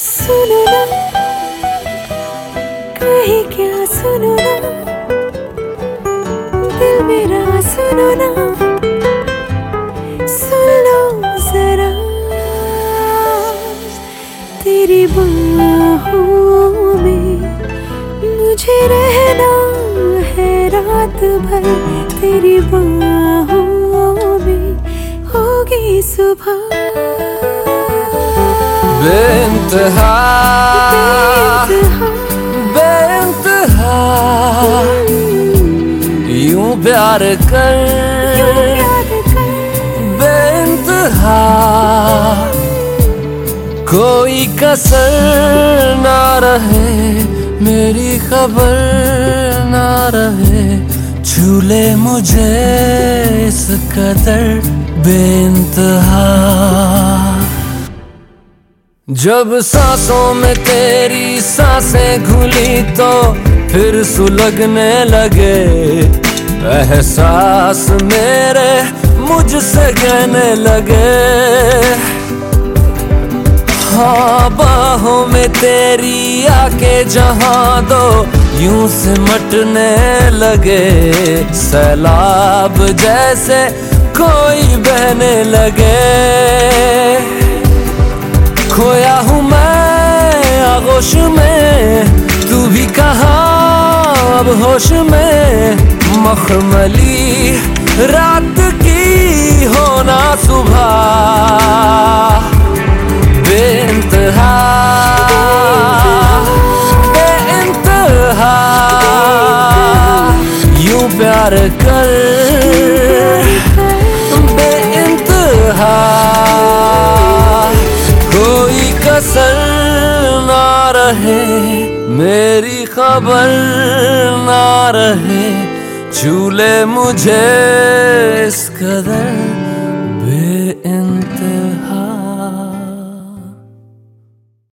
सुनो ना। कहे क्या सुनो ना। दिल मेरा सुनो ना। सुन लो जरा। तेरी बाहों में मुझे रहना है रात भर। तेरी बाहों में होगी सुबह। यूँ प्यार कर। बेइंतहा। कोई कसर ना रहे, मेरी खबर ना रहे। झूले मुझे इस कदर बेइंतहा। जब सांसों में तेरी साँसें घुली तो फिर सुलगने लगे। एहसास मेरे मुझसे कहने लगे। हाँ बाहों में तेरी आके जहाँ दो यूँ सिमटने लगे। सैलाब जैसे कोई बहने लगे। खोया हूँ मैं आगोश में। तू भी कहा? अब होश में। मखमली रात की होना सुबह। कसर ना रहे मेरी खबर ना रहे झूले मुझे इस कदर बेइंतहा